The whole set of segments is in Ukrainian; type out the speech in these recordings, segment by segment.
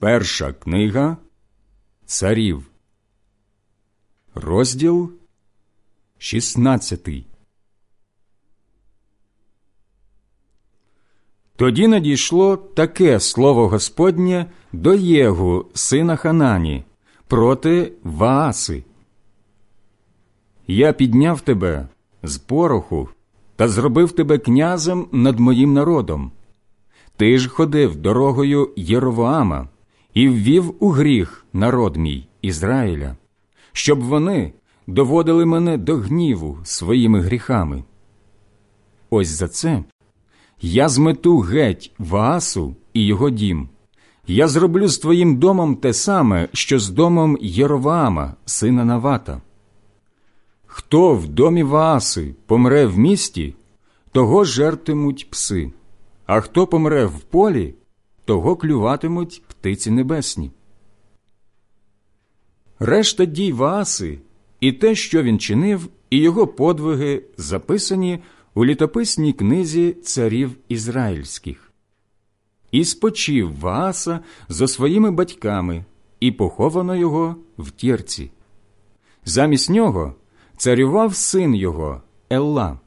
Перша книга Царів, розділ 16 Тоді надійшло таке слово Господнє до Єгу, сина Ханані, проти Вааси. Я підняв тебе з пороху та зробив тебе князем над моїм народом. Ти ж ходив дорогою Єровоама і ввів у гріх народ мій Ізраїля, щоб вони доводили мене до гніву своїми гріхами. Ось за це я змету геть Ваасу і його дім. Я зроблю з твоїм домом те саме, що з домом Єроваама, сина Навата. Хто в домі Вааси помре в місті, того жертимуть пси, а хто помре в полі, того клюватимуть птиці небесні. Решта дій Вааси і те, що він чинив, і його подвиги записані у літописній книзі царів ізраїльських. І спочив Вааса зо своїми батьками, і поховано його в тірці. Замість нього царював син його Елла.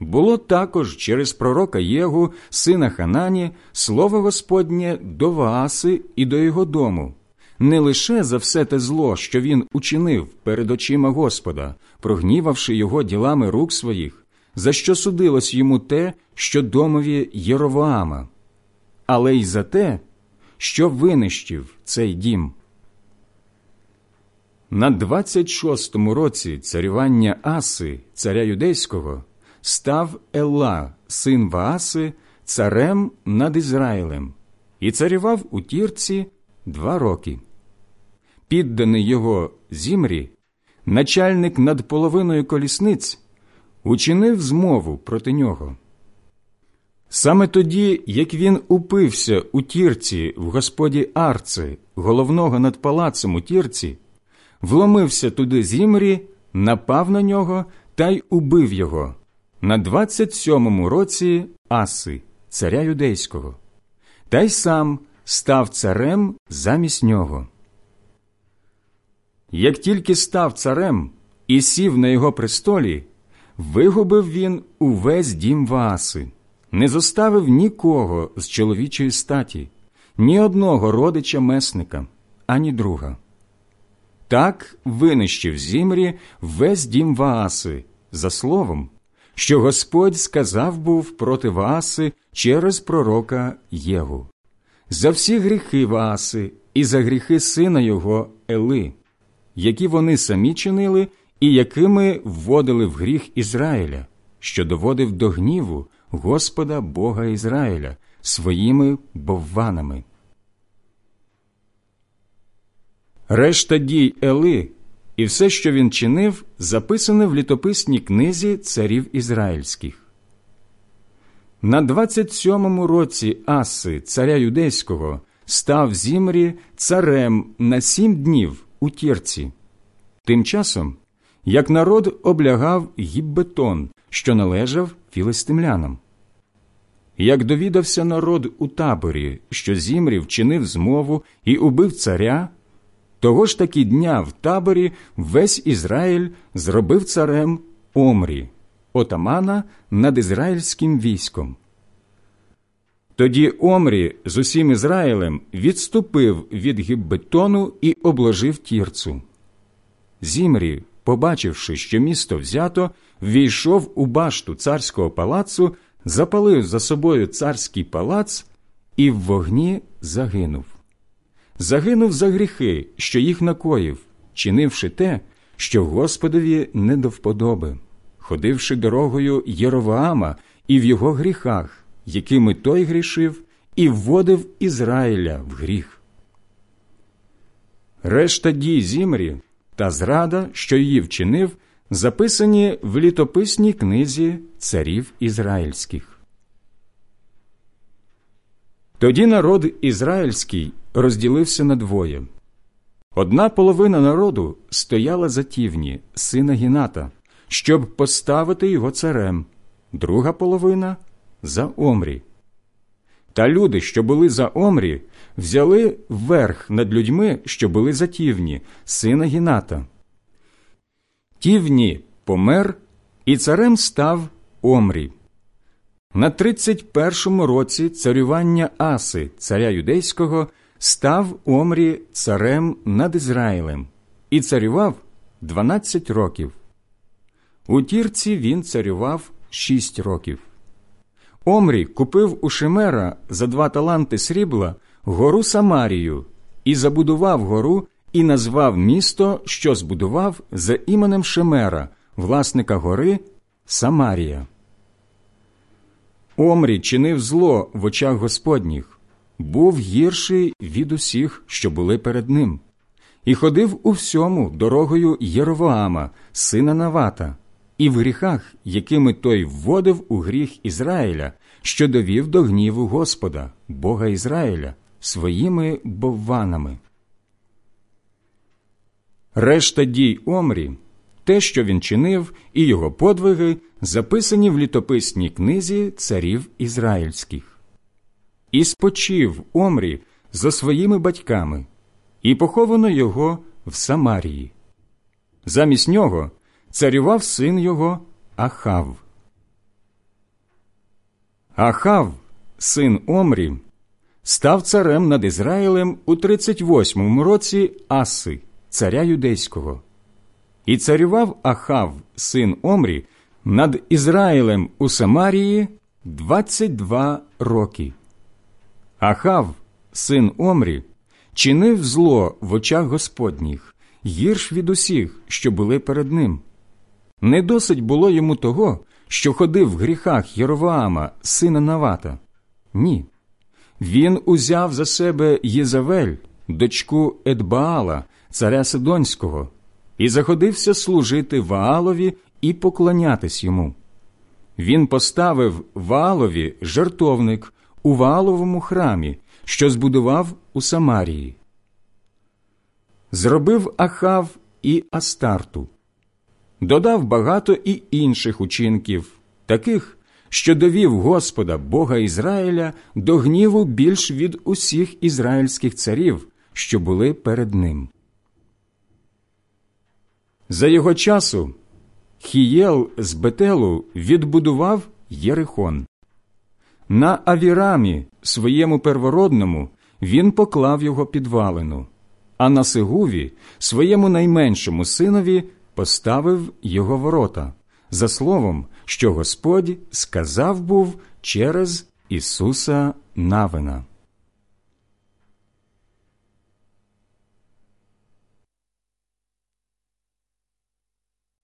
Було також через пророка Єгу, сина Ханані, слово Господнє до Вааси і до його дому, не лише за все те зло, що він учинив перед очима Господа, прогнівавши його ділами рук своїх, за що судилось йому те, що домові Єровоама, але й за те, що винищив цей дім. На 26-му році царювання Аси, царя юдейського, став Елла, син Вааси, царем над Ізраїлем, і царював у тірці два роки. Підданий його зімрі, начальник над половиною колісниць, учинив змову проти нього. Саме тоді, як він упився у тірці в господі Арци, головного над палацем у тірці, вломився туди зімрі, напав на нього та й убив його на 27-му році Аси, царя юдейського, та й сам став царем замість нього. Як тільки став царем і сів на його престолі, вигубив він увесь дім Вааси, не зоставив нікого з чоловічої статі, ні одного родича месника, ані друга. Так винищив зімрі весь дім Вааси, за словом, що Господь сказав був проти Вааси через пророка Єгу. За всі гріхи Вааси і за гріхи сина його Ели, які вони самі чинили і якими вводили в гріх Ізраїля, що доводив до гніву Господа Бога Ізраїля своїми бовванами. Решта дій Ели і все, що він чинив, записане в літописній книзі царів ізраїльських. На 27-му році Аси, царя юдейського, став Зімрі царем на сім днів у тірці. Тим часом, як народ облягав гіббетон, що належав філистимлянам. Як довідався народ у таборі, що Зімрі вчинив змову і убив царя, того ж таки дня в таборі весь Ізраїль зробив царем Омрі, отамана над ізраїльським військом. Тоді Омрі з усім Ізраїлем відступив від Гіббетону і обложив тірцу. Зімрі, побачивши, що місто взято, ввійшов у башту царського палацу, запалив за собою царський палац і в вогні загинув загинув за гріхи, що їх накоїв, чинивши те, що Господові не до вподоби, ходивши дорогою Єроваама і в його гріхах, якими той грішив, і вводив Ізраїля в гріх. Решта дій Зімрі та зрада, що її вчинив, записані в літописній книзі царів ізраїльських. Тоді народ ізраїльський розділився на двоє. Одна половина народу стояла за тівні, сина Гіната, щоб поставити його царем, друга половина за Омрі. Та люди, що були за Омрі, взяли верх над людьми, що були за Тівні, сина Гіната. Тівні помер, і царем став Омрі. На 31-му році царювання Аси, царя юдейського, став Омрі царем над Ізраїлем і царював 12 років. У тірці він царював 6 років. Омрі купив у Шемера за два таланти срібла гору Самарію і забудував гору і назвав місто, що збудував за іменем Шемера, власника гори Самарія. Омрі чинив зло в очах Господніх, був гірший від усіх, що були перед ним, і ходив у всьому дорогою Єровоама, сина Навата, і в гріхах, якими той вводив у гріх Ізраїля, що довів до гніву Господа, Бога Ізраїля, своїми бовванами. Решта дій Омрі, те, що він чинив, і його подвиги записані в літописній книзі царів ізраїльських. І спочив Омрі за своїми батьками, і поховано його в Самарії. Замість нього царював син його Ахав. Ахав, син Омрі, став царем над Ізраїлем у 38-му році Аси, царя юдейського. І царював Ахав, син Омрі, над Ізраїлем у Самарії 22 роки. Ахав, син Омрі, чинив зло в очах Господніх, гірш від усіх, що були перед ним. Не досить було йому того, що ходив в гріхах Єроваама, сина Навата. Ні. Він узяв за себе Єзавель, дочку Едбаала, царя Сидонського, і заходився служити Ваалові і поклонятись йому. Він поставив Ваалові жертовник у Вааловому храмі, що збудував у Самарії. Зробив Ахав і Астарту, додав багато і інших учинків, таких, що довів Господа Бога Ізраїля до гніву більш від усіх ізраїльських царів, що були перед ним. За його часу Хієл з Бетелу відбудував Єрихон. На Авірамі, своєму первородному, він поклав його підвалину, а на Сигуві, своєму найменшому синові, поставив його ворота, за словом, що Господь сказав був через Ісуса Навина.